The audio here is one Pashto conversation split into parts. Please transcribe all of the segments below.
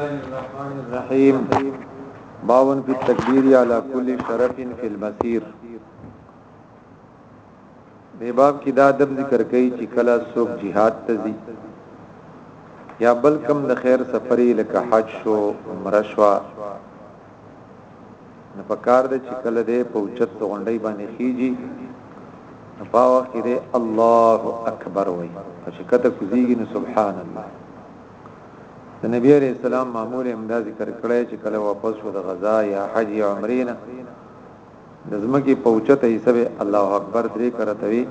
الرحمن الرحیم باون فی التکبیر علی کل شرف فی المسیر دی باب کې دا دب ذکر کوي چې کله څوک jihad ته ځي یا بل کم د خیر سفرې لکه حج شو عمره شو نه پکار د چې کله دې پوچت غونډي باندې خيږي په وخت کې الله اکبر وای چې کته کوزيږي نو سبحان الله د نبی عليه السلام معمول امدا ذکر کړی چې کله واپس شو د غزا یا حج یا عمرې نه د زمکه پوچته یې سبه الله اکبر درې کرتوي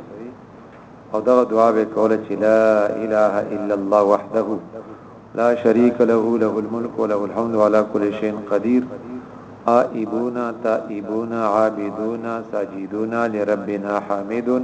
او دا دعا به کوله چې لا اله الا الله وحده لا شريك له له الملك وله الحمد وعلى كل شيء قدير آئبون تائبون عابدون ساجدون لربنا حامدون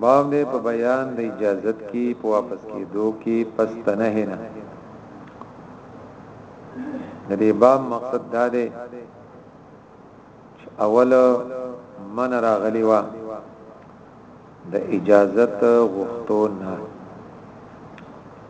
باب دې په بیان د اجازت کې په واپس کېدو کې پس تنه نه د دې باب مقصد دا دی چې اول من راغلی و د اجازت غوښتو نه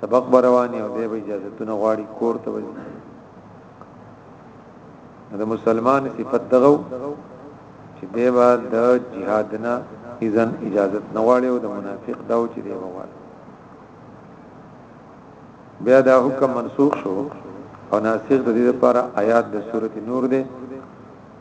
سبق برواني او دی به اجازهتونه غواړي کور ته وځي د مسلمان صفت دغه چې دی به د جهاد نه اذن اجازه نه غواړي او د منافق دا چې دی به غواړي بیا دا حکم منسوخ شو او ناسخ د دې لپاره آیات د سورته نور دی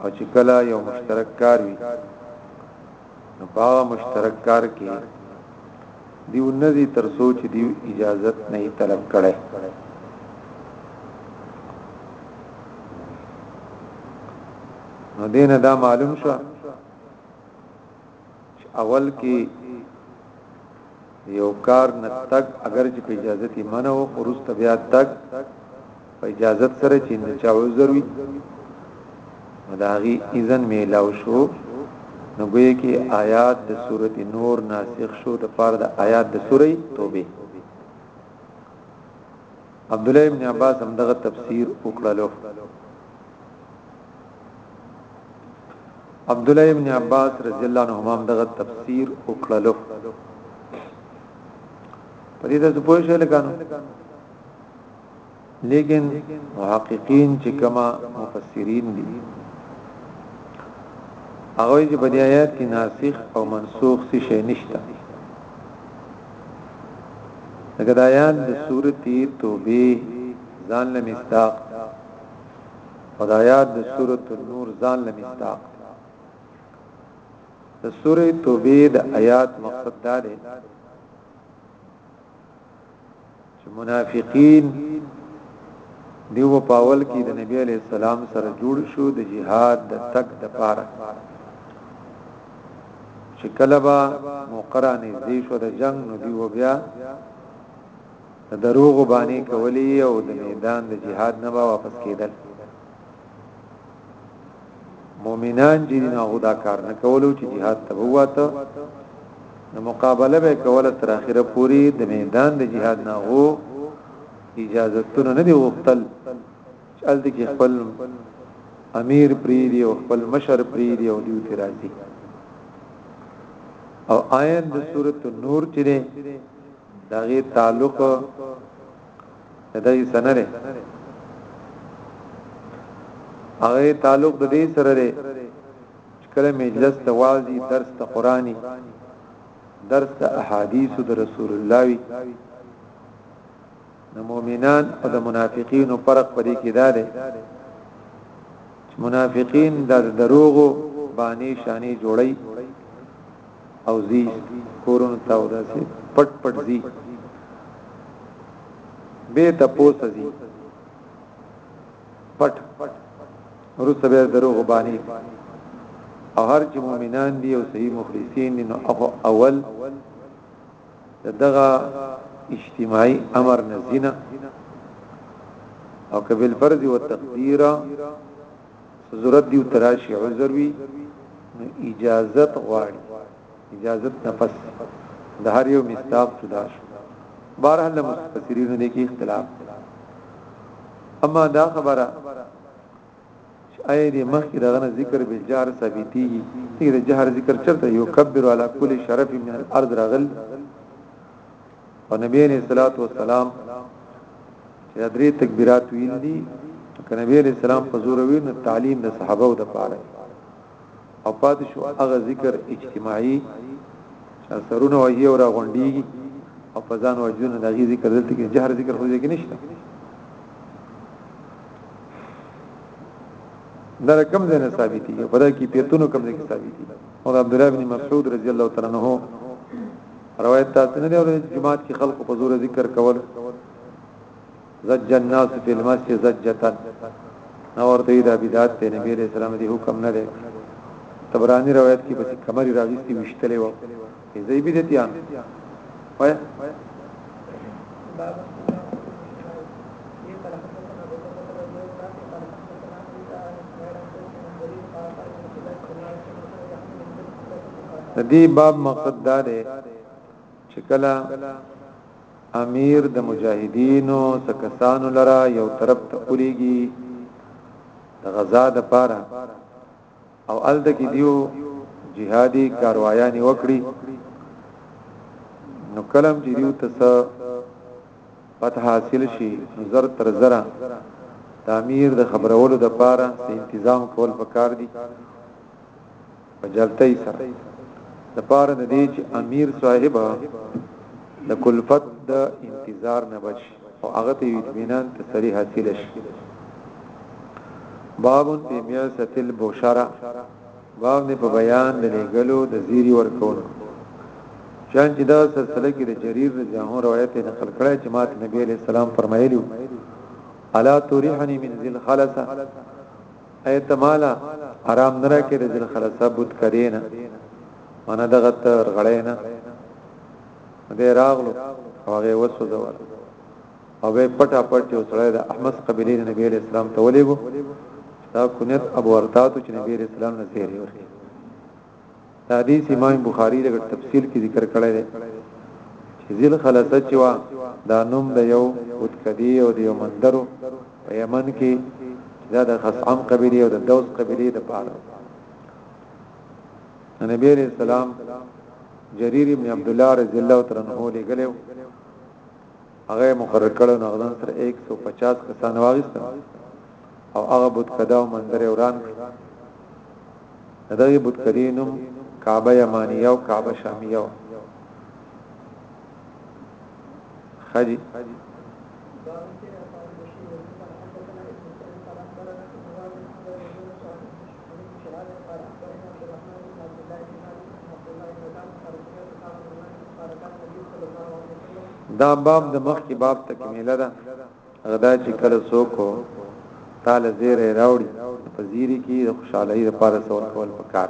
او چې کله یو مشترک کار وي نو په هغه مشترک کار کې دیو نزی تر سوچ دیو اجازت نه طلب کړي نو دینه دا معلوم شو چې اول کې یو کار نه تک اگر چې په اجازه تی منو خروج بیا تک په اجازه سره چې نه چا عذر وي مداغي اذن میلاو شو نو ګویا کې آیات د سورته نور ناسخ شو د پاره د آیات د سورې توبه عبد الله ابن عباس هم دغه تفسیر وکړلو عبد الله ابن عباس رضی الله عنهما دغه تفسیر وکړلو په دې تاسو پوه شئ لکانو لیکن محققین چې کما مفسرین دي هغه چې په دې آیات کې ناسخ او منسوخ څه شي نشته لکه د آیات د سورتی توبه ځان له مستاق خدایات د سورۃ النور ځان له مستاق د سورې توبه د آیات مقصد دا دی چې منافقین دیو پاول کې د نبی علی السلام سره جوړ شو د جهاد د تک د پاره چې کله با مقرانه دې شو د جنگ نو دیو بیا د دروغو بانې کولې او د میدان د جهاد نه واپس کېدل مؤمنان چې نه غوډا کار نه کولو چې jihad ته وواته نو مقابله به کوله تر اخره پوری د میدان د jihad نه غو اجازه تر نه دی وختل چل دي کې خپل امیر پری دی او خپل مشر پری دی او دیو تی راځي او آیت د سورته نور چې دغه تعلق دغه سره لري هغه تعلق د دې سره لري کله مجلس ته وازي درس ته قرآني درس ته احادیث د رسول الله وی د مؤمنان او د منافقینو فرق پدې کې دا دی چې منافقین د دروغو باندې شانې جوړي او زی کورونو ته ورسي پټ پټ زی به تاسو زی پټ ورسته به دروغ باندې او هر چې مؤمنان دي او صحیح مخلصین دي نو اول دغه اجتماعي امر نه زینا او کبل فرض او تقدیر ضرورت دی تراشی عذر وی نو اجازت غواړي اجازت نفس د هر یو مستاق جدا شو بارحال مفسرین دې کې اختلاف اما دا خبره شاید مخکې دغه ذکر به جهر ثابتېږي چې د جهر ذکر چرته یو کبر علی کل شرف من الارض راغل او نبی علیہ الصلوۃ والسلام چې درې تکبیرات ویل دي کنه نبی علیہ السلام په زور ویل تعلیم د صحابه او د پاره او پاتې شو هغه ذکر اجتماعي چې سرونه وایي او راغونډيږي او په ځان وجدونه د غي ذکر دلته کې جهر ذکر خو ځکه نشته دا رقم زنه ثابت دي په دا کې پیتونو کم ځای کې ثابت دي او عبد الله بن مسعود رضی الله تعالی عنہ روایت تاسو نه دی او جماعت کې خلق په زور ذکر کول زج الناس فی المسجد زجتا نو ورته دا بدعت ته نبی علیہ السلام دی حکم نه دی تبرانی روایت کې پسې کمری راويستي وشتلې و زې بدعتيان وای د دې باب مقصد دا دی چې کله امیر د مجاهدینو څه کسانو لره یو طرف ته اولیږي د غزا د پاره او الته کې دیو جهادي کاروایانی وکړي نو کلم چې دیو ته څه پته حاصل شي زر تر زره د امیر د خبرولو د پاره تنظیم کول پکار دي په جلتۍ سره د پاره د دې چې امیر صاحب د کلفت د انتظار نه بچ او هغه ته اطمینان تسری حاصل شي باب فی بیاست البشرا باب نه په بیان د لګلو د زیری ورکول چان چې دا سلسله کې د جریر رضی الله روایت نقل کړی چې مات نبی علیہ السلام فرمایلی الا تورحنی من ذل خلصه اي ته مالا حرام نه راکې د ذل خلصه بوت کرې نه مانا دغه تر غړې نه دې راغلو هغه وسو دا او به پټا پټ یو سره د احمد قبيله نبی عليه السلام ته ولېګو دا کنيت ابو ارتاتو چې نبی عليه السلام نه زیری ورکړي دا حدیث امام بخاری د تفسیر کې ذکر کړی دی چې ذل خلصه چې وا دا نوم د یو وتکدی او د یو مندرو په یمن کې دا د خصعم قبیله او د دوس قبیله د پاره نبی علیہ السلام جریر ابن عبد الله رضی الله تعالی عنہ لګلو هغه مقرر کړو نو غزان سره 150 کسان واغستل او هغه بوت کدا او منظر وران دغه بوت کدینم کعبه یمانیه او کعبه شامیه خدي دا باب د مخکې باب تکمیله ده غدا چې کله څوک تعالی زیره راوړي په زیری کې د خوشحالي لپاره څور کول پکار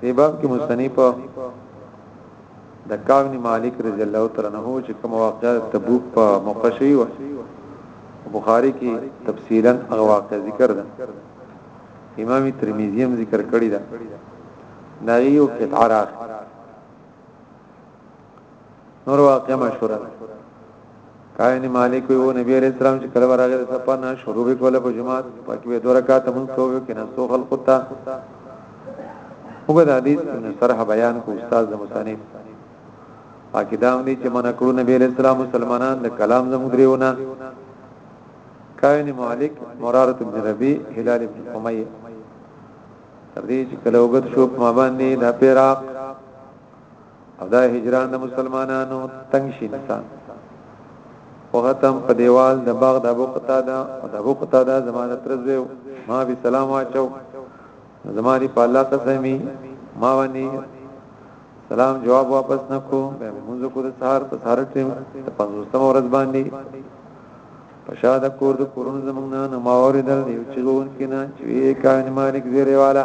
دی باب کې مستنی په د کعب بن مالک رضی الله تعالی عنه چې کوم واقعه تبوک په موقع شوی و بخاری کې تفصیلا هغه واقعه ذکر ده امام ترمذی هم ذکر کړی ده دا یو قطعه راغله نور واقع مشهور ده کاین مالک وو نبی علیہ السلام چې کله راغی د سپنا شروع وکړه په جماعت پکې به دوه رکعات مونږ کوو کې نه سو خلق ته وګد حدیث نو شرح بیان کو استاد د مصنف پاکی دام دی چې من کړو نبی علیہ السلام مسلمانان د کلام زموږ دریونه کاین مالک مرارت بن ربی هلال بن امیہ تر دې چې کله وګد شو ما باندې د پیراق او دا هجران د مسلمانانو تنگ شین تا او ختم په دیوال د باغ د ابو قتاده او د ابو قتاده زمانه ترځو ما به سلام واچو زماري په الله قسمي ما ونی سلام جواب واپس نکو به موږ کو د سهار په سهار ټیم د 50 ورځ باندې پشاد کور د کورن زمنګ نه ما اوریدل یو چلون کنا چې کاین مالک زیره والا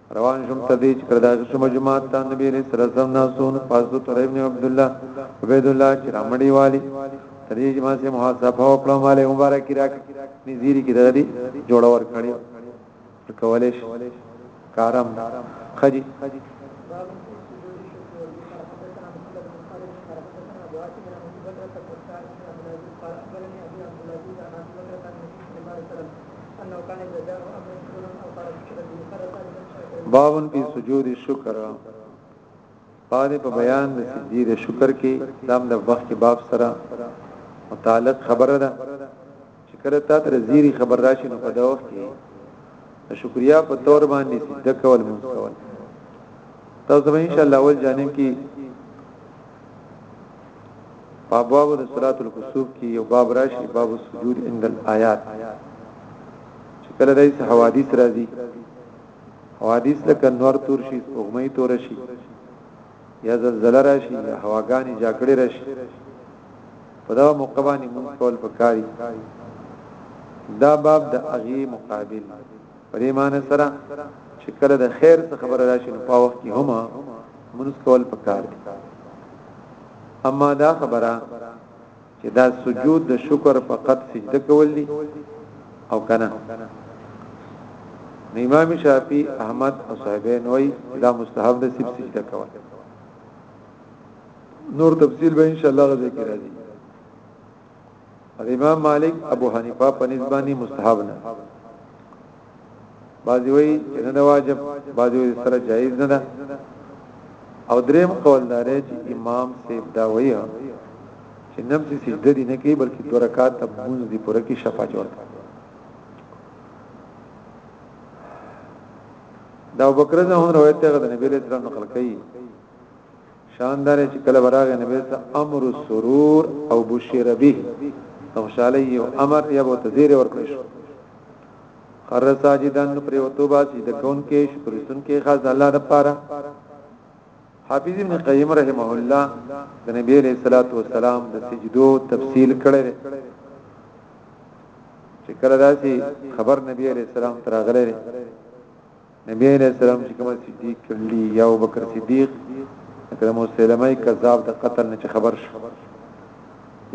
روان شم تر دې چې کرداج شم جماعت ته نبی علیہ السلام ناسون فاضل تر ابن عبد الله عبید الله چې رامړی والی تر دې چې ما سه محاسبه وکړم والے مبارک راک نذیری کې درې جوړ ور کړی کولې شي کارم خجی بابن فی سجود الشکر پاره په بیان د سجدی د شکر کې دام د وخت کې باب سره متعلق خبره ده چې کله تا تر زیری خبر راشي نو په دا وخت کې شکریا په تور باندې سجده کول مونږ کول تاسو به ان شاء الله اول جانب کې په ابواب د صلات الکسوف کې یو باب راشي باب السجود عند الآیات چې کله دای څه حوادث راځي حوادث لکه نور تور شي اوغمې تور شي یا زلزلہ راشي یا هواګانی جاکړې راشي په دا موقع باندې مونږ کول پکاري دا باب د اغي مقابل په دې معنی سره چې کله د خیر څخه خبر راشي نو په وخت کې هم منځ کول پکار دي اما دا خبره چې دا سجود د شکر فقط سجده کول دي او کنه امام شافعي احمد او صاحبین وای دا مستحب د سب سجده کول نور تفصیل به ان شاء الله غزه کې راځي امام مالک ابو حنیفه په نسبانی مستحب نه بعضی وی چې نه واجب بعضی وی سره جایز نه ده او دریم قول دار چې امام سیف دا وی چې نفس سجده دي نه کوي بلکې دو رکعات تبون دي پوره کې شفا جوړ دا ابو بکر نه هم روایت ده د نبی له سلام نقل کوي شان داره چې کله براغه نبی صلی امر السرور او بشیر به خوشاله یو امر یا بو تزیر ورکړ شو خر ساجدان پر وتوبه سید کون کې شکر سن کې خاص الله د پاره حافظ ابن قیم رحمه الله د نبی علیہ الصلوۃ والسلام د سجدو تفصیل کړی چې کله داسي خبر نبی علیہ السلام تراغله نبی علیه السلام چې کومه صدیق کړلي یا ابوبکر صدیق لکه د مسلمه کذاب د قتل نه خبر شو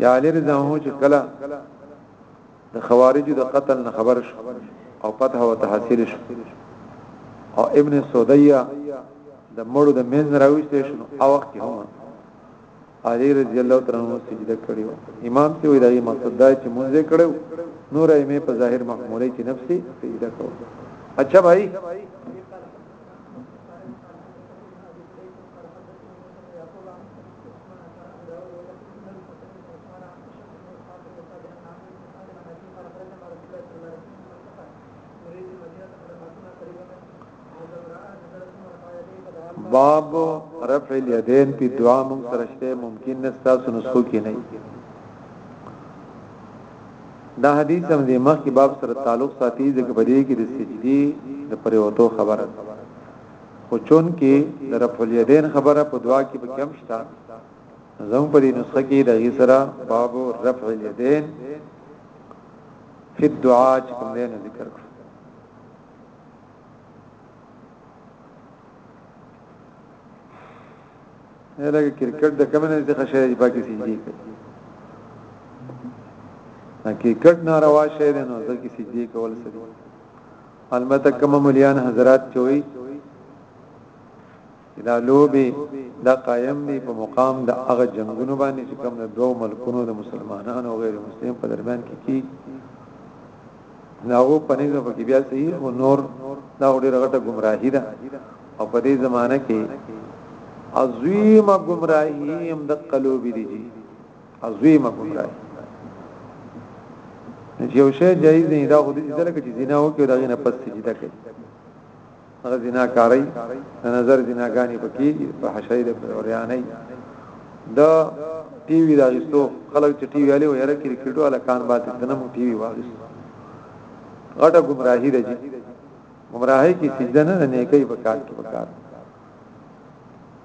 یا علی رضا هو چې کله د خوارجو د قتل نه خبر شو او فتح او تحصیل شو او ابن سودیه د مړو د مین راويستې شو او وخت هم علی رضی الله تعالی عنہ سجده کړی و امام سی وی دغه مقصد دا چې مونږ یې کړو نور ایمه په ظاهر محموله چې نفسي سجده کو اچھا بھائی باب رفع الیدین په دعا مون سرشته ممکن نستا سنسو کې نه دا حدیث هم د مخ کې باب سره تعلق ساتي ځکه په دې کې د سجدي د پریوتو خبره خو چون کې د رفع الیدین خبره په دعا کې به کم شته زمو په دې نسخه کې د هغه سره باب رفع الیدین فی الدعاء چې کوم نه ذکر کړ لکه کرکټ د کوم نه څخه شي چې پاکي سجدي کوي حقیقت ناروا شی دی نو ځکه سجدي کول سړي البته کوم مليان حضرات چوي دا لوبي دا قائم دي په مقام د هغه جنگونو باندې چې کوم د دوو ملکونو د مسلمانانو او غیر مسلمان په درمیان کې کی ناغو پنځ په کې بیا صحیح او نور دا ډېر غټه گمراهی ده او په دې زمانہ کې عظیمه گمراهی هم د قلوب دي جی عظیمه گمراهی یو شی جایز نه دا خو دې ځل کې زنا وکړي دا نه پس سجده کوي هغه زنا کاری د نظر زناګانی پکې په حشای د اوریانې د ټي وي راغستو خلک چې ټي وي علي و یره کرکټو علا کان باندې دنه مو ټي وي واغست غټه گمراهی ده جی گمراهی کې سجده نه نه کوي په کار کې په کار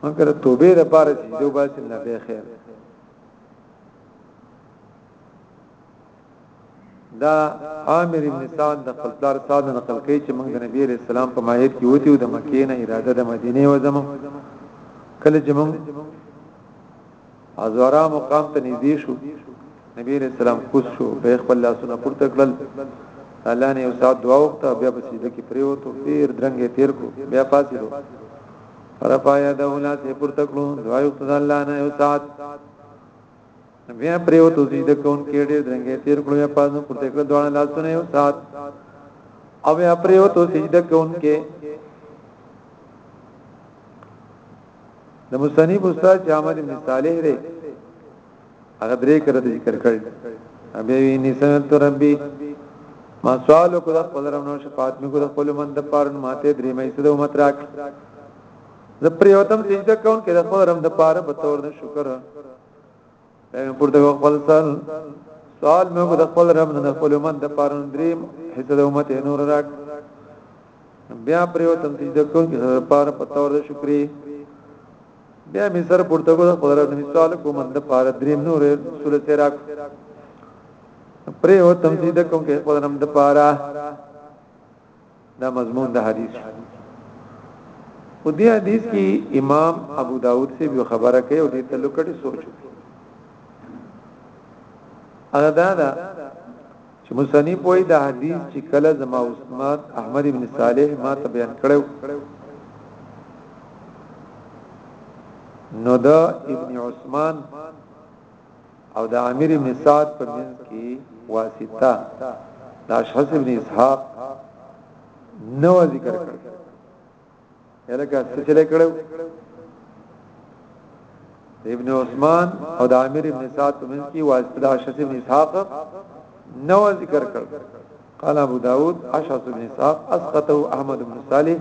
مګر توبه لپاره سجده وباسي نه به خیر دا عامر ابن سعد د خپل پلار سعد نقل کوي چې موږ د نبی عليه السلام په ماهیت کې وتی او د مکې نه اراده د مدینه و زمو کله چې موږ ازورا مقام ته نږدې شو نبی عليه السلام کوس شو به خپل لاسونه پورته کړل الله نه یو ساعت دعا وکړه بیا په سیده کې پریوتو ډیر درنګې تیر کو بیا پاتلو رفایا د اولاد پورته کړو دعا وکړه الله نه یو ساعت بیا پریو تو سجده کون کې ډېر درنګې تیر کړو یا پازو پورته کړو دوه لاسونه یو سات او بیا پریو تو سجده کون کې د مصنف استاد احمد بن صالح ری هغه درې کړه ذکر کړل ابي وی نسنت ربي ما سوال کو د خپل رب نو شفاعت می کو د خپل من د پاره ماته درې مې سده امت راک زپریوتم سجده کون کې د خپل رب د پاره په تور د شکر دیم پورته خپل سال سوال مې کو د خپل رب نه خپل امت د پارن دریم حصہ د امت نور راک بیا پر یو تم سجده کوم چې سره پار په تور د شکرې بیا مې سر پورته کو د خپل رب نه سوال کوم د پار دریم نور سورې تیراک پر یو تم سجده کوم کې خپل رب د پارا دا مضمون د حدیث او دې حدیث کې امام ابو داود سے یو خبره کوي او دې ته لوکړي سوچ هغه دا دا چې مصنف وایي دا حدیث چې کله زما استاد احمد ابن صالح ما ته بیان کړو نو دا ابن عثمان او د عامر ابن سعد په منځ کې واسطه د اشعث ابن اسحاق نو ذکر کړ الکه څه چلے کړو ابن عثمان او د عامر ابن سعد په منځ کې واسطه د اشعث ابن اسحاق نو ذکر کړ قال ابو داود اشعث بن اسحاق اسقطه احمد بن صالح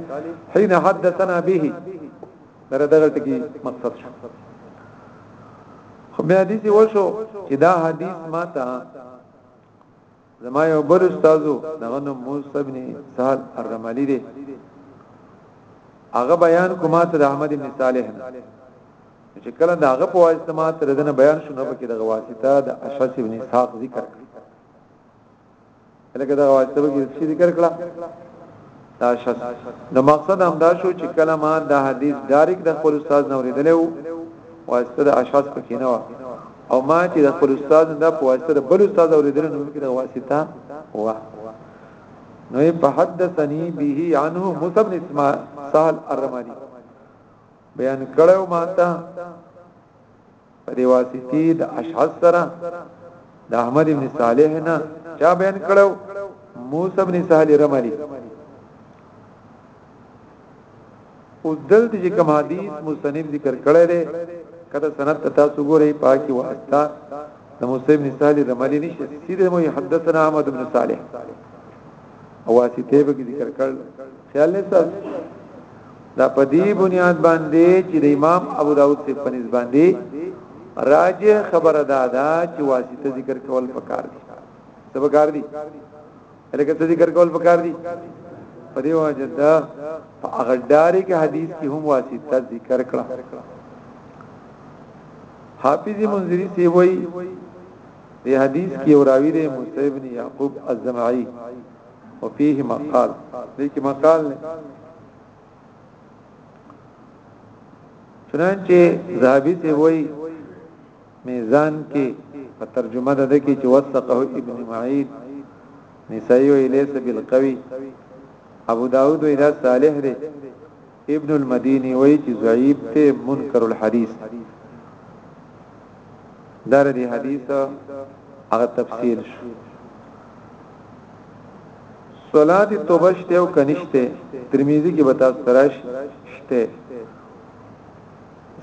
حين حدثنا به سره دغه ټکی مقصد شو خو بیا دې چې وشو چې دا حدیث ماته زما یو بل استادو دغه نوم موسی ابن سعد الرملی دی هغه بیان کومه ته د احمد ابن صالح چې کله دا هغه په واسطه ما تر دنه بیان شونه پکې د واسطه د اشعث ابن اسحاق ذکر کړ لکه دا واسطه کې چې ذکر کړه دا شخص نو مقصد هم دا شو چې کله ما دا حدیث ډایرک د خپل استاد نه اوریدلې وو واسطه د اشخاص پکې نه و او ما چې د خپل استاد نه په واسطه د بل استاد اوریدل نو کې د واسطه و نو په حدثني به عنه مصب اسماء سهل الرمادي بیان کړو ما ته په دی واسطه د اشعث سره د احمد ابن صالح نه چا بیان کړو موسی ابن سهل رملی او دلته چې کوم حدیث مستنیب ذکر کړی دی کله سند تاسو ګورئ پاکي واسطه د موسی ابن سهل رملی نشه سیده مو حدثنا احمد ابن صالح او واسطه به ذکر کړل خیال نه تاسو دا په دې بنیاد باندې چې د امام ابو داود ته پنځ باندې راجه خبره ده دا چې واسطه ذکر کول پکار دي څه پکار دي لکه څه ذکر کول پکار دي په دې وجه دا په هغه ډاري کې حدیث کې هم واسطه ذکر کړه حافظ منذری سی وای دی حدیث کې یو راوی دی موسی ابن یعقوب الزمعی او فيه مقال دې کې مقال نه چنانچه زابی ته وای میزان کې په ترجمه ده کې چې وثقه ابن معید نسایو الیس بالقوی ابو داود الی صالح دی ابن المديني وایي چې ضعیف ته منکر الحديث دار دي حدیث هغه تفصیل شو صلات توبه شته او کنيشته ترمذی کې بتا سراش شته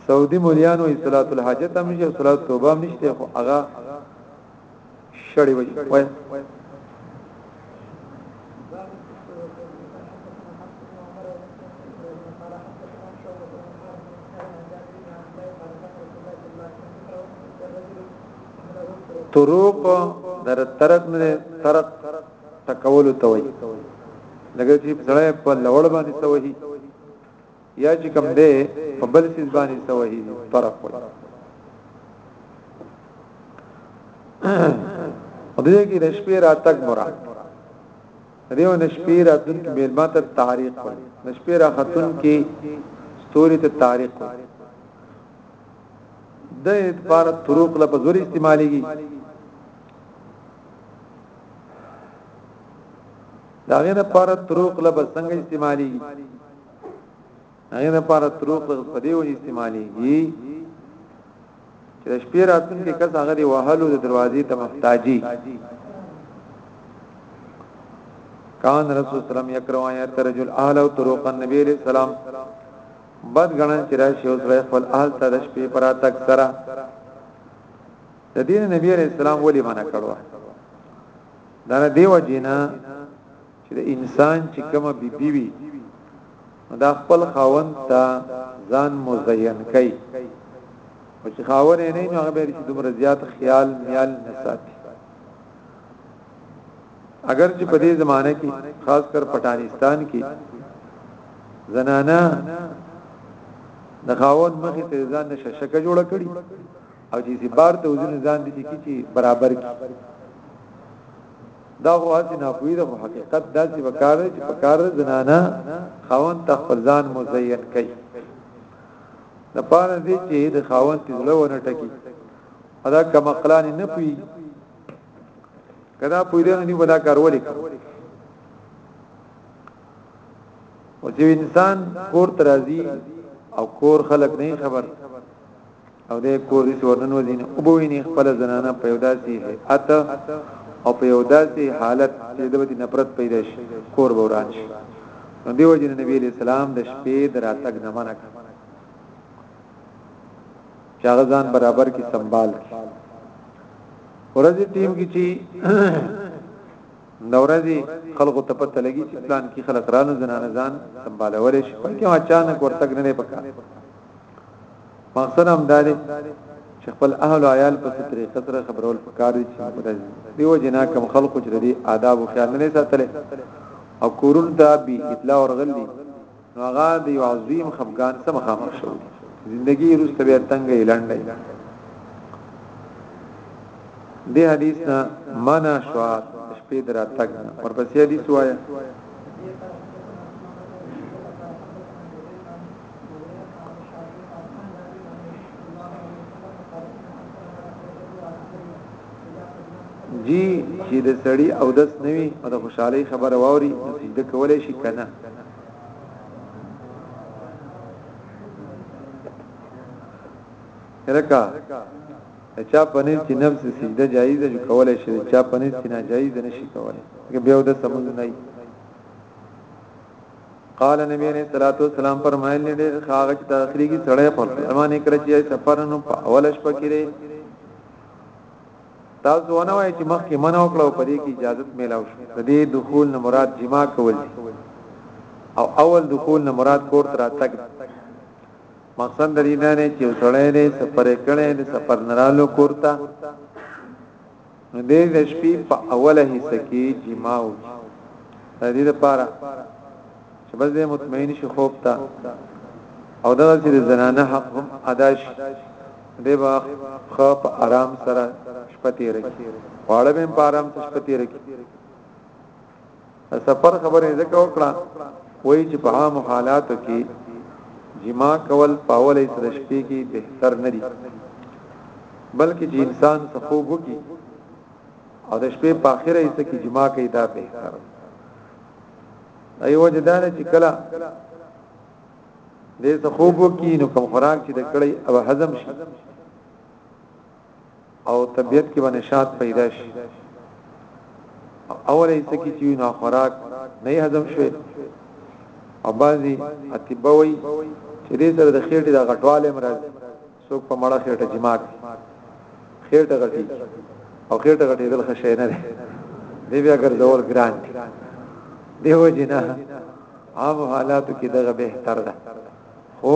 سعودي مليانو صلات الحاجت هم نشته صلات توبه هم نشته خو هغه شړې وي وای طرق در طرق نه طرق تکول توي لکه چې سړی په لوړ باندې توهي یا چې کوم دی په بل څه باندې سوهي طرف وي او دې کې د شپې راتګ مراد دیو نشپې راتون کې میلما ته تاریخ وي نشپې را خاتون کې ستوري ته تاریخ وي د اعتبار طرق له بزور استعماليږي دا غیر لپاره طرق له څنګه استعمالي هغه لپاره طرق په دیو استعمالي چې شپې راتون کې کس هغه دی وهلو د دروازې ته محتاجي کان رسول سلام یکرو آیات رجل اهل او طرق النبی علیہ السلام بد غنن چې راشي او سره خپل اهل ته د شپې پرا تک سره د دین نبی علیہ السلام ولی منع کړو دا نه دیو جنا چې د انسان چې کومه بي بي وي دا خپل خاوند ته ځان مزین کوي او چې خاور نه نه هغه به چې دومره زیات خیال میال نه ساتي اگر چې په دې زمانه کې خاص کر پټانستان کې زنانا د خاون مخې ته ځان نشه شکه جوړه کړي او چې زبار ته وزن ځان دي چې کی برابر کی دا هو هڅه نه کوي د حقیقت داسې وکړ چې په کار زنانا خاون تخپل ځان مزین کړي د پاره دې چې د خاون تزله ونه ټکی ادا کم اقلان نه پی کدا پویدان نه ودا کار ولې او چې انسان کور ترازی او کور خلق نه خبر او دی کور دې ورنن وزین او بوینه خپل زنانه په یو داسې هیئت او په یو داسې حالت چې د وتی نفرت پیدا شي کور به وران شي نو دیو جن نبی علیہ السلام د شپې دراتګ نه منک چاغه ځان برابر کی سنبال کی ورځي ټیم کی چی نورځي خلقو ته پته لګي چې پلان کی خلق رانو زنانه ځان سنبالول شي په کې اچانک ورتګ نه پکا مقصد هم دا دی چې خپل اهل او عیال په طریقه سره خبرول پکار دي چې مرز دیو جنا کم خلق چې دي آداب او خیال نه ساتل او کورون ته به اطلاع ورغلي نو هغه د یو عظیم خفقان سره مخامخ شو زندگی روز طبیعت تنگ اعلانډای دی حدیث نا مانا شوا شپې دراتګ ورپسې حدیث وایا جی چې د سړی او دس نوي او د خوشحالي خبره ووري نو سجده کولای شي کنه رکا چا پنځ چې نفس سجده جایز ده کولای شي چا پنځ چې ناجایز ده نشي کولای بیا د سمون نه قال نبی علیہ الصلوۃ والسلام فرمایل دي ډېر خاغه چې تخریګي سړی پر ایمان کړی چې سفر نو په اول شپه کې دی تاسو ونه وای چې مخکې منو کړو په دې کې اجازه ملاو شو د دې دخول نه مراد جما کول دي او اول دخول نه مراد کور تر تک مقصد درې نه چې وسړی دې سفر کړي دې سفر نرالو کورتا نو دی د شپې په اوله حصہ کې جما وکړي د دې لپاره چې بس دې مطمئن شي خوب ته او دا چې د زنانه حق هم ادا شي دې با خو په آرام سره شپه تیر کی واړه به په آرام سره شپه تیر کی سفر خبره ذکر وکړه وای چې په عام حالاتو کې جما کول پاولې سره شپې کې بهتر نه دي بلکې چې انسان سخوب وکي او د شپې په اخره یې کې جما کوي دا بهتر ایو جدار چې کله دې سخوب وکي نو کوم خوراک چې د کړی او هضم شي او طبیعت کې به نشاط پیدا شي اوله حصہ کې چې نو خوراک نه هضم شوي او بعضي اتبوي چې دې سره د خېټې د غټواله مرز څوک په مړه خېټه جماع خېټه غټي او خېټه غټي دل خشه نه ده دې بیا ګرځول ګران دي دیو جنا عام حالاتو کې دغه بهتر ده خو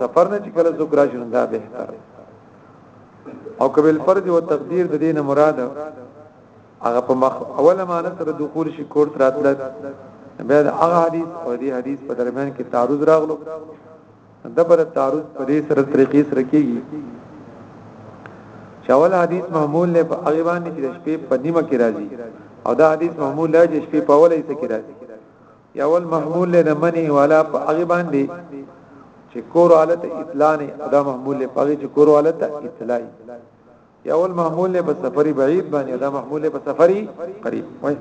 سفر نه چې کله ذکر شوند بهتر ده او کبل فرض او تقدیر د دینه مراد هغه په مخ اوله معنی سره دخول شي کور تراتلت بیا د هغه حدیث او دی حدیث په درمیان کې تعارض راغلو دبر تعارض په دې سره طریقې سره کېږي چاول حدیث معمول له په هغه باندې چې شپې په نیمه کې راځي او دا حدیث معمول له شپې په اوله کې راځي یا ول محمول له منی والا په هغه باندې چې کور حالت اطلاع نه ادا محمول له پاګه چې کور حالت اطلاع یا ول محمول له په سفری بعید باندې ادا محمول له په سفری قریب وای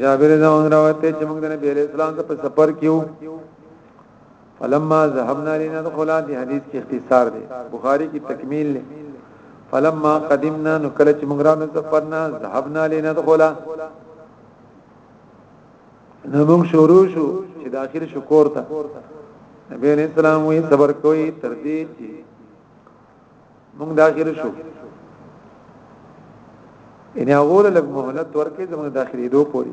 جابر دا روایت چې موږ د نبی اسلام په سفر کېو فلما ذهبنا لندخل دي حدیث کې اختصار دی بخاری کې تکمیل دی فلما قدمنا نو کله چې موږ رانه سفرنا ذهبنا لندخل نو موږ شروع شو چې داخل شو کور ته نبی علیہ السلام وی صبر کوئی تر دې چې موږ داخل شو ان اول لګ مهلت ورکې زموږ داخلي دوه پوری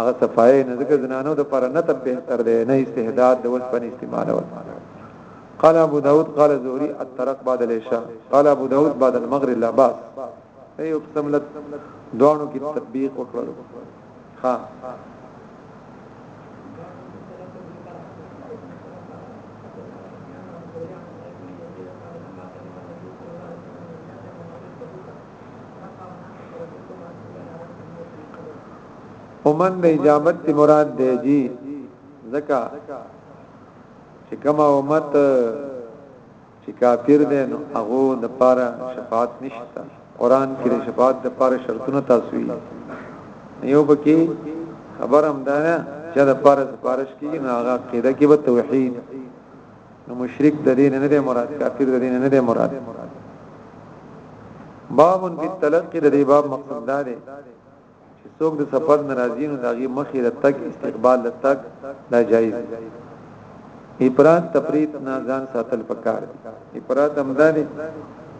هغه صفایه نه ذکر زنانو د پر نه تب بهتر دی نه استهداد د وس بن استعمال ول قال ابو داود قال زهري الترق بعد العشاء قال ابو داود بعد المغرب لا باس ای قسم لت دوانو کې تطبیق وکړو ها ومن د اجابت تی مراد دی جی زکا چې کما امت چې کافر دی نو هغه د پاره شفاعت نشته قران کې شفاعت د پاره شرطونه تاسوي یو بکی خبر هم دا نه چې د پاره سفارش کیږي نو هغه قیده کې به توحید نو مشرک د دین نه دی مراد کافر د دین نه دی مراد باب بالتلقي د دې باب مقصد دا دی چې څوک د سفر نه راځي نو داغي مخې د تک استقبال د تک دا جایز دی افراد تفرید نه ځان ساتل پکار دي افراد همداني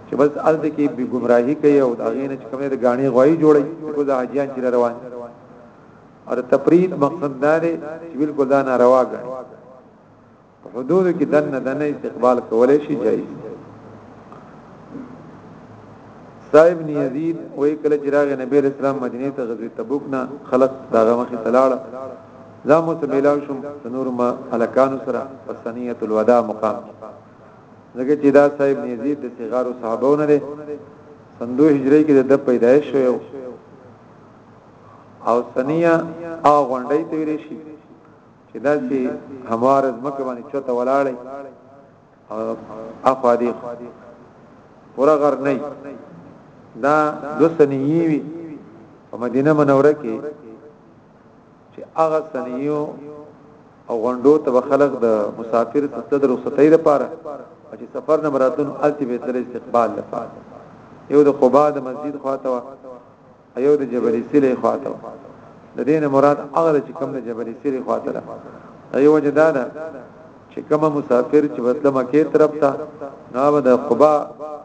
چې بس الته کې به گمراهي کوي او داغي نه چې کومه د غاڼي غوي جوړي کو دا حاجیان چې روان او تفرید مقصد دا دی چې بالکل دا ناروا غاڼي په حدود کې دنه دنه استقبال کولای شي جایز صاحب نیزید وې کله چې راغی نبی اسلام مدینه ته غزوه تبوک نه خلق داغه مخې تلاړه زمو ته ملاو شم نور ما الکانو سره پسنیه الوداع مقام زګه چې دا صاحب نیزید د صغار صحابهونه دي سندو هجری کې د پیدایش شو او سنیه او غونډې ته ویل شي چې داسې هموار ځمکه باندې چوته ولاړی او اخوا دی پورا غر نه دا دو سنیی وی په مدینه منوره کې چې هغه سنیو او غونډو ته خلق د مسافر ستد رخصتۍ لپاره چې سفر نه مراتون التی به تل استقبال لپاره یو د قباء د مسجد خواته ایو د جبل سیری خواته د دین مراد هغه چې کوم د جبل سیری خواته ده ایو وجه دا ده چې کوم مسافر چې بدله مکه طرف ته نو د قبا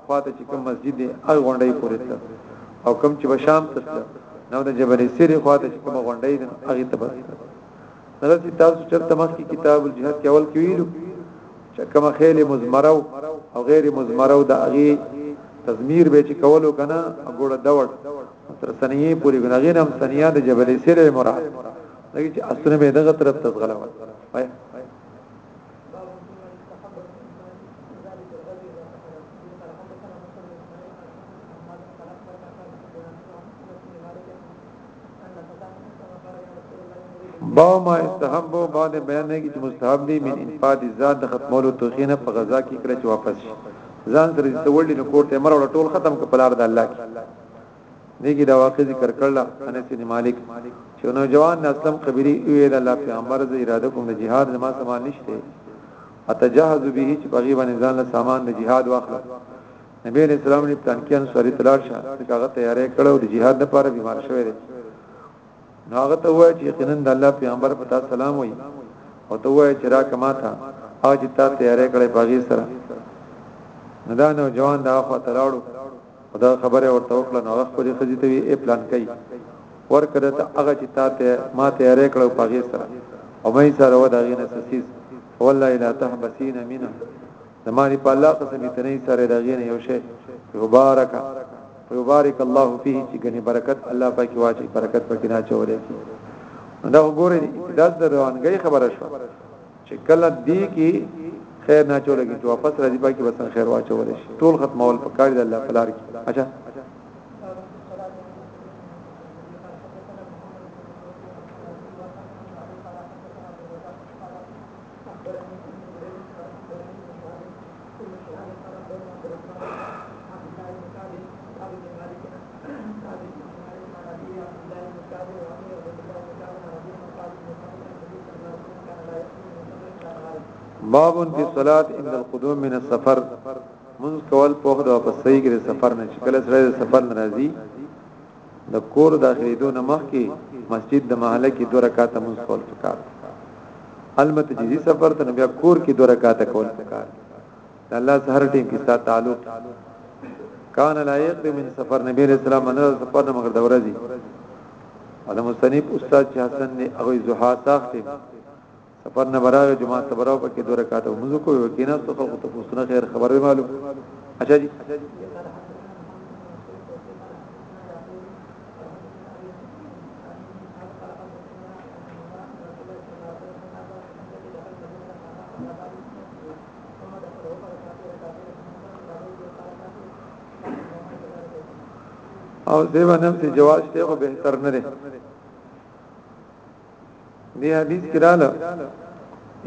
خواته چې کوم مسجد دی هغه غونډې پورې ته او کوم چې بشام ته نو د جبل سیری خواته چې کوم غونډې ده هغه ته بس نو تاسو چرته مخکې کتاب الجهاد کې اول کې ویلو چې کوم خیل مزمرو او غیر مزمرو د اغي تزمیر به چې کولو کنه ګوړه دوړ تر سنیه پوری غنغې نام سنیه د جبل سره مراد لکه چې اسره به دغه طرف ته غلاوت وای باو ما استحب او بعد بیان نه کی چې مستحب دی من انفاد ذات د ختمولو توخینه په غزا کې کړه چې واپس شي ځان سره دې وړلې نو کوټه مر ولا ټول ختم ک پلار د الله کې دیګه دا واقع ذکر کړل انس بن مالک چې نو جوان نه اسلم قبلی وی د الله پیغمبر ز اراده کوم د جهاد نه ما سامان نشته اتجهز به چې بغي باندې ځان له سامان د جهاد واخله نبی علیہ السلام نه پلانکی انصاری تلار شه چې هغه تیارې کړو د جهاد لپاره بیمار شوی دی نو هغه ته وایي چې یقینا د الله پیغمبر په تاسو سلام وایي او ته وایي چې را کما تا او چې تا تیارې کړې باغی سره نو دا نو جوان دا خو تلاړو او دا خبره ورته وکړه نو هغه خپل خزي ته یې پلان کوي ورکړه ته هغه چې تا ته ما تیارې کړو باغی سره او مې سره ودا غینه سسیس والله لا تحبسین منه زمانی په الله قسم اتنی سره دغین یو شی مبارک مبارک الله فيه چې غني برکت الله پاک واچي برکت پکې نه چولې دا وګورئ دا د روانګي خبره شو چې کله دی کې خیر نه چولې چې واپس راځي پاکي بس خیر واچول شي ټول ختمول په کار د الله پلار کې اچھا باب فی الصلاه عند القدوم من السفر من کول په وخت او په صحیح کې سفر نه چې کله سره سفر ناراضي د کور داخليدو نه مخکې مسجد د محله کې دوه رکعاته مونږ کول پکار البته چې سفر ته بیا کور کې دوه رکعاته کول پکار د الله سره ټیم کې سات تعلق کان لا یقدم من سفر نبی علیہ السلام من سفر نه مگر دوره دي او د مستنیب استاد چې حسن نه هغه زوحا تاخته سفر نه براغه جمعه ته براو پکې دوه رکعات موږ کو یو کینه څو خلکو ته پوښتنه خیر خبره معلوم اچھا جی او دیوانم ته جواز ته به تر نه دې حدیث کې رااله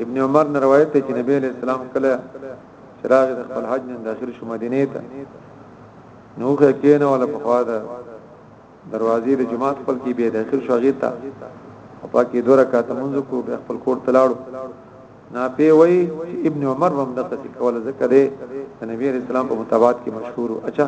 ابن عمر نه روایت دی چې نبی علیہ السلام کله چراغ د خپل حج نن داخل شو مدینه ته نو که کینه ولا په خوا ده دروازې د جماعت خپل کې به داخل شو هغه ته او پاکي دوه رکعات منځ کو به خپل کور تلاړو نا پی وای ابن عمر هم دغه څه کوله ذکر دی نبی رسول الله په متابعت کې مشهور اچھا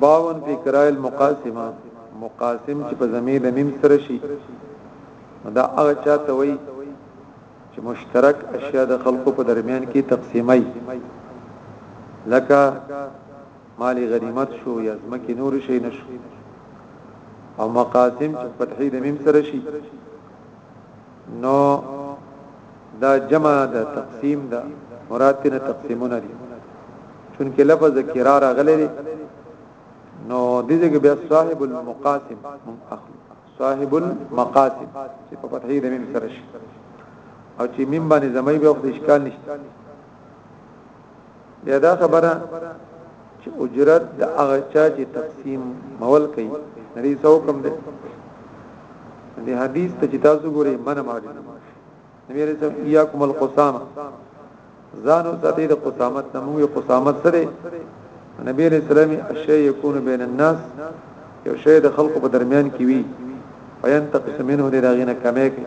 باون فی کرای المقاسمه مقاسم چې په زمیر میم سره شي دا هغه چاته وای چې مشترک اشیاء د خلقو په درمیان کې تقسیمای لکه مالی غنیمت شو یا زمکی نور شي نشو او مقاسم چې فتحې د میم سره شي نو دا جمع د تقسیم دا مراد تینا تقسیمونه دي چونکه لفظ کرار غلې نو دې کې بیا صاحب المقاسم اخلو صاحب المقاصد چې په فتحې د میم سره شي او چې میم باندې زمای به خو اشکال نشته بیا دا خبره چې اجرت د هغه چا چې تقسیم مول کوي نری څو کم دی د حدیث ته چې تاسو ګورئ منه ماجد ویل ته یاکم القسامه ځانو ساتي د قسامت نه موږ قسامت سره نبی علیہ السلام اشی یکون بین الناس یو شی د خلقو په درمیان کې وی عین تقسم منه د راغینه کمه کې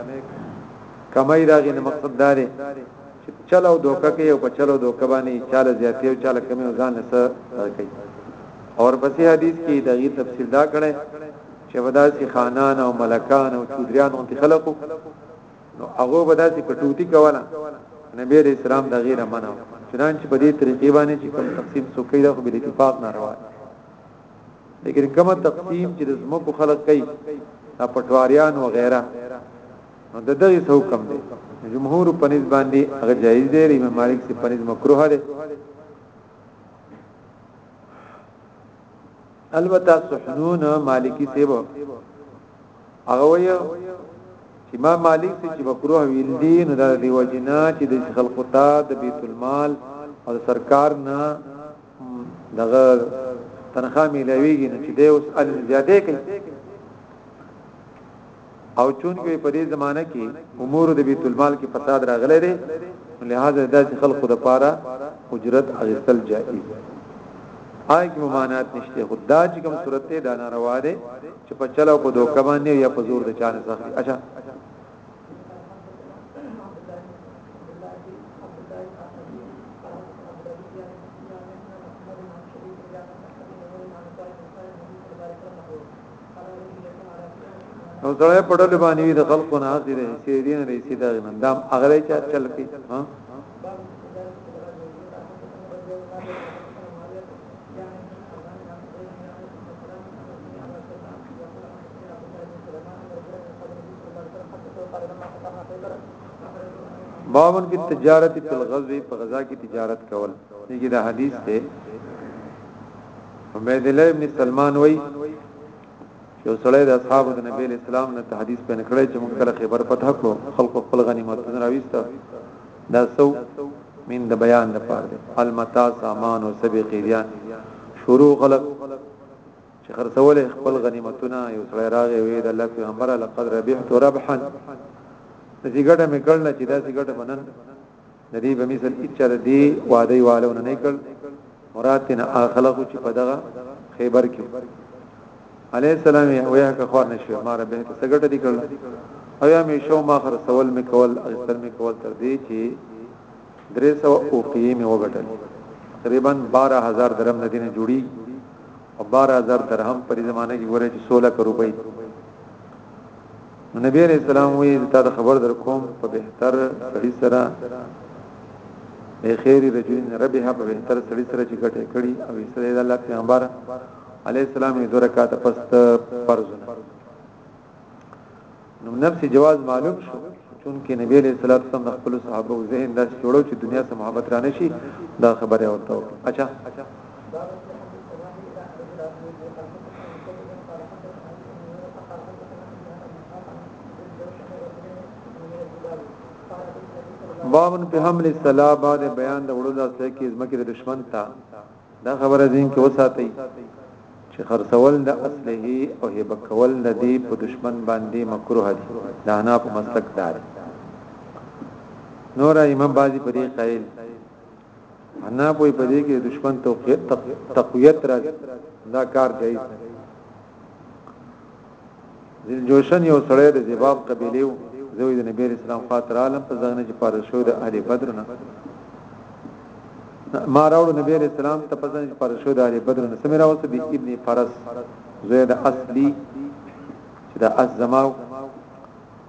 کمه راغینه مقصد دار چې چلو دوکه کې او په چلو دوکه باندې چاله زیاتې او چاله کمه ځان نه سره کوي اور پسې حدیث کې دا یي تفصیل دا کړي چې وداسي خانان او ملکان او چودریان او خلقو نو هغه به داسې کټوتی کوله نبی عليه السلام د غیره منو چنانچه په دې طریقې باندې چې کوم تقسیم سوکې ده خو به اتفاق نه روان لیکن کوم تقسیم چې د زمکو خلق کوي د پټواریان و غیره نو د دغه څه حکم دی جمهور په نسبت باندې هغه جایز دی امام مالک سي په نسبت مکروه دی البته سحنون مالکی سیبو هغه وایي چې ما مالک ته چې مکروه ویل دي نو دا دی وجنا چې د خلکو ته د بیت المال او سرکار نه دغه تنخواه ملويږي نو چې دی اوس ال زیاتې کوي او چون کې په دې زمانہ کې امور د بیت المال کې فساد راغلی دی لہذا د خلکو د پاره اجرت اغستل جائز آی کی ممانعت نشته خدا چې کوم صورت ته دا ناروا ده چې په چلو په دوکه باندې یا په زور د چانه سخی اچھا نو زړه په ډول باندې د خلکو نه حاضر دي چې دین لري چې دا مندام اغره چا چل کی ها بابن کې تجارت په غزوه په غزا کې تجارت کول دغه د حدیث ته عبید الله ابن سلمان وای چې سړی د اصحاب د نبی اسلام نه حدیث په نکړې چې موږ کله خبر پته کړو خلق خپل غنیمت راويسته دا سو من د بیان د پاره ده المتا سامان او سبي قیدیان شروع غلط چې خرڅول خپل غنیمتونه یو سړی راغی وی د الله پیغمبر لقد ربحت ربحا د سیګټه مې کړل چې دا سیګټه بنن د دې په مثال اچره دی واده والو نه کړل مراد نه اخلاق چې په دغه خیبر کې علی السلام یې ویا که خو نشو ما رب ته سګټه دی کړل او یا می شو ما خر سوال می کول اغسل می کول تر دې چې درې سو او قیم وګټل تقریبا 12000 درهم نه دینه جوړی او 12000 درهم په زمانه کې ورې 16 روپۍ نبی علیہ السلام وی تا د خبر در کوم په بهتر سړی سره به خیر رجل ربه په بهتر سړی سره چې ګټه کړي او سره د الله پیغمبر علیہ السلام یې درکاته پست فرض نو نفس جواز معلوم شو چونکه نبی علیہ الصلوۃ والسلام خپل صحابه او ذهن داس جوړو چې دنیا سره محبت رانه شي دا خبره ورته اچھا بابن په حمل السلام بعد بیان د وړو داسې کې زمکه د دشمن ته دا خبره دین کې وساتي چې خرڅول د اصله او هبه کول د دې په دشمن باندې مکروه دي دا نه په مسلک دار نور امام بازی په دې قائل انا په دې کې دشمن توقیت تقویت راځي دا کار جایز نه دی جوشن یو سړی د جواب قبیله و زوی د نبی اسلام خاطر عالم په ځنګنه چې پاره شو د اهل بدر نه ما راوړ نبی اسلام ته په ځنګنه چې پاره شو د اهل بدر نه سمرا اوس د ابن فرس زید اصلي چې د ازماو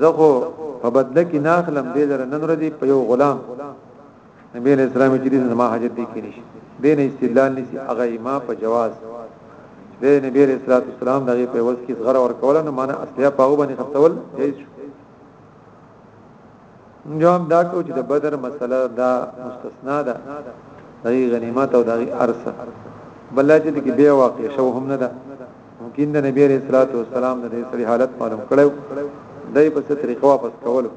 زه خو په بدله کې نه اخلم دې زره نن ورځې په یو غلام نبی علیہ السلام چې دې زما حاجت دې کې نشي دې نه استدلال نشي هغه ما په جواز دې نبی علیہ الصلوۃ والسلام دغه په وس کې غره ور کول نه معنی اصلیا پاغو باندې خپل جایز شو جواب دا کو چې د بدر مسله دا مستثنا ده دغه غنیمت او دغه ارث بل چې کې بیا واقع شو هم نه ده ممکن د نبی عليه الصلاه والسلام د دې سړي حالت معلوم کړو دای په څه طریقه واپس کولو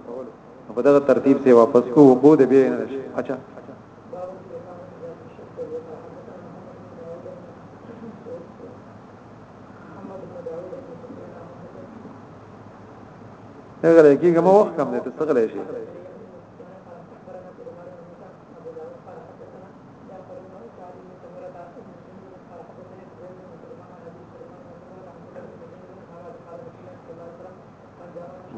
په دغه ترتیب سي واپس کو وقود به نه شي اچھا هغه کېږي مو وخت کم دی ته څنګه شي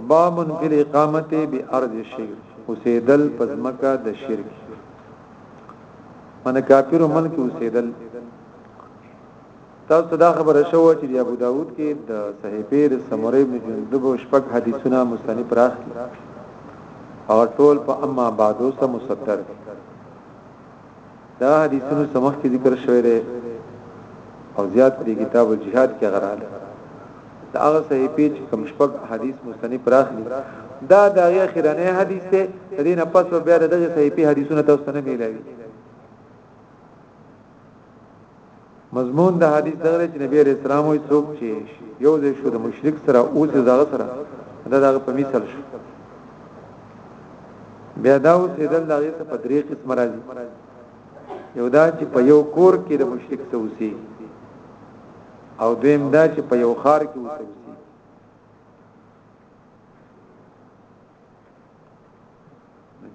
بامن فی الاقامت بی ارض شرک اوسیدل پزمکا د شرک من کافر ملک اوسیدل تاسو دا خبره شو چې د ابو داود کې د صحیفه د سمری ابن جندب او شپږ حدیثونه مستنی پراخ او ټول په اما بعدو سره مصدر دي دا حدیثونو څخه مخکې ذکر شوی دی او زیات په کتاب الجهاد کې غراله دا هغه صحیفه چې کوم شپږ حدیث مستنیب راخلی دا د هغه اخرانه حدیث ته دینه پس بیا دغه صحیفه حدیثونه تاسو نه ملایوي مضمون د حدیث دغه چې نبی رسول الله وي څوک چې یو ځای شو د مشرک سره او چې دغه سره دا دغه په مثال شو بیا دا اوس دل دغه څه په درې قسم راځي یو دا چې په یو کور کې د مشرک سره اوسي او دویم دا چې په یو خار کې اوسي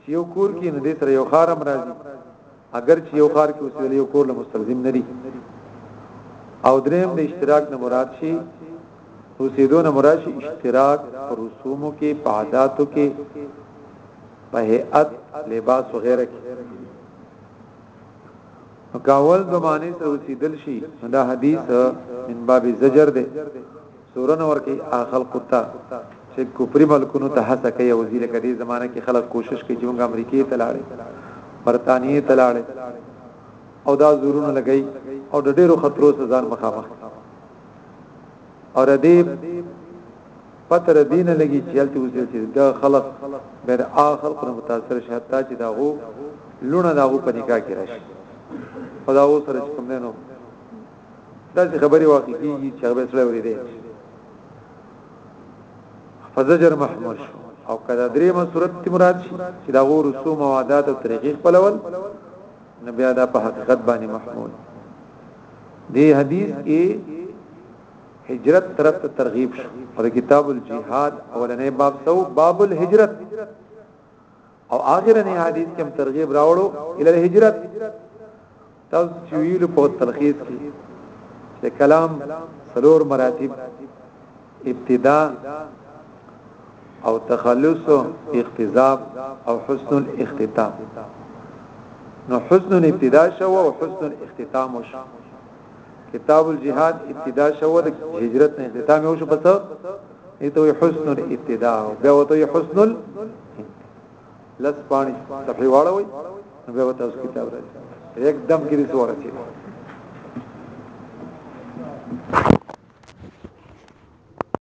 چې یو کور کې نه دې سره یو خارم راځي اگر چې یو خار کې اوسېل یو کور له مستلزم نه دي او دریم د اشتراک نه مراد شي اوسېدو نه مراد شي اشتراک پر رسومو کې په عادتو کې په هيئت لباس وغيرها کې کاول د معنی سره اوسېدل شي دا حدیث من باب زجر دی سورنه ورکړئ هغه خلکو ته چې کفري ملکونو ته هڅه کوي او ځي لکه دې زمانه کې خلک کوشش کوي چې موږ امریکې ته لاړې برتانیې ته لاړې او دا زورونه لګي او د ډېرو خطرو سره ځان مخامخ او د دې پتر دین لګي چې هلته وځي چې دا خلک بیر اخر پر متاثر شي حتی چې دا وو لونه دا وو په نکاح کې راشي خدا وو سره کوم نه دا چې خبري واقع کیږي چې هغه سره ورې دي فزجر محمود شو او کدا درې ما صورت تی مراد شي چې دا غو رسوم او عادت او طریقې خپلول نو بیا دا په حقیقت باندې محمود دی حدیث کې هجرت طرف ته ترغیب شو او کتاب الجihad اولنې باب سو باب الهجرت او اخرنی حدیث کې هم ترغیب راوړو ال الهجرت تاسو چې ویلو په تلخیص کې چې کلام سلور مراتب ابتدا او تخلص او اختزاب او حسن الاختتام نو حسن الابتداء شو او حسن الاختتام شو کتاب الجهاد ابتدا شو د هجرت نه اختتام شو پس ایتو حسن الابتداء بیا وته حسن ال لس پانی صفحه واړوي بیا وته اوس کتاب راځي یک دم کې دې سوره شي